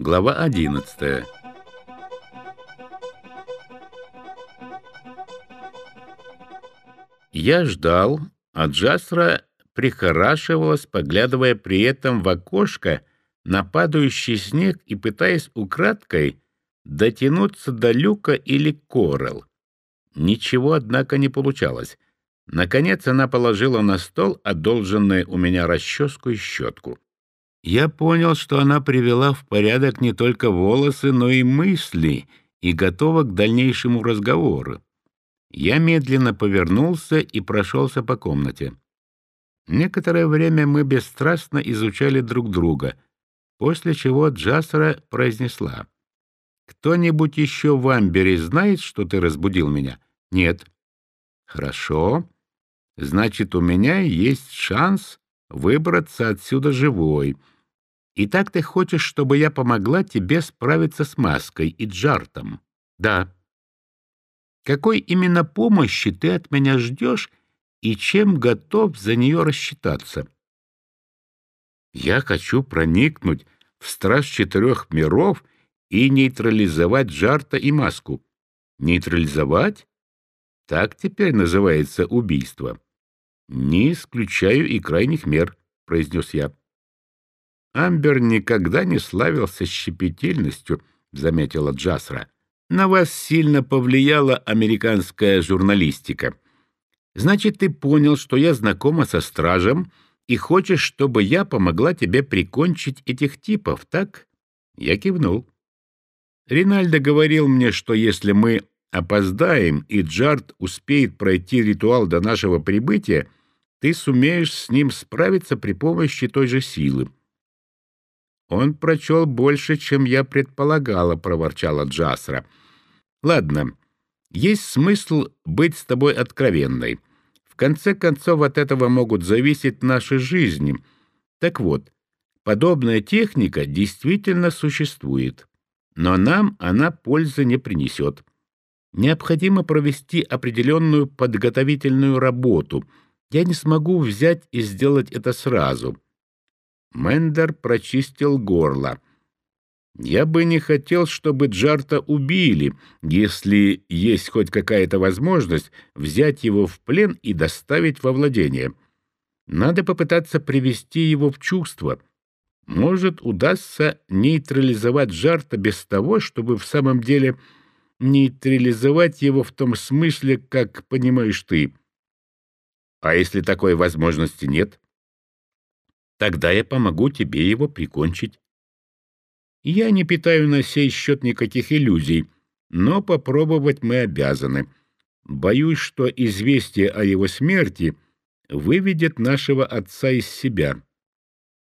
Глава 11 Я ждал, а Джасра прихорашивалась, поглядывая при этом в окошко на падающий снег и пытаясь украдкой дотянуться до люка или корел. Ничего, однако, не получалось. Наконец она положила на стол одолженные у меня расческу и щетку. Я понял, что она привела в порядок не только волосы, но и мысли, и готова к дальнейшему разговору. Я медленно повернулся и прошелся по комнате. Некоторое время мы бесстрастно изучали друг друга, после чего Джасра произнесла. «Кто-нибудь еще в Амбере знает, что ты разбудил меня?» «Нет». «Хорошо. Значит, у меня есть шанс выбраться отсюда живой. И так ты хочешь, чтобы я помогла тебе справиться с маской и джартом? Да. Какой именно помощи ты от меня ждешь и чем готов за нее рассчитаться? Я хочу проникнуть в страж четырех миров и нейтрализовать джарта и маску. Нейтрализовать? Так теперь называется убийство. «Не исключаю и крайних мер», — произнес я. «Амбер никогда не славился щепетильностью», — заметила Джасра. «На вас сильно повлияла американская журналистика. Значит, ты понял, что я знакома со стражем и хочешь, чтобы я помогла тебе прикончить этих типов, так?» Я кивнул. Ринальдо говорил мне, что если мы опоздаем, и Джард успеет пройти ритуал до нашего прибытия, ты сумеешь с ним справиться при помощи той же силы. Он прочел больше, чем я предполагала, проворчала Джасра. Ладно, есть смысл быть с тобой откровенной. В конце концов, от этого могут зависеть наши жизни. Так вот, подобная техника действительно существует, но нам она пользы не принесет. Необходимо провести определенную подготовительную работу — я не смогу взять и сделать это сразу. Мендер прочистил горло. Я бы не хотел, чтобы Джарта убили, если есть хоть какая-то возможность взять его в плен и доставить во владение. Надо попытаться привести его в чувство. Может, удастся нейтрализовать Джарта без того, чтобы в самом деле нейтрализовать его в том смысле, как понимаешь ты. А если такой возможности нет? Тогда я помогу тебе его прикончить. Я не питаю на сей счет никаких иллюзий, но попробовать мы обязаны. Боюсь, что известие о его смерти выведет нашего отца из себя.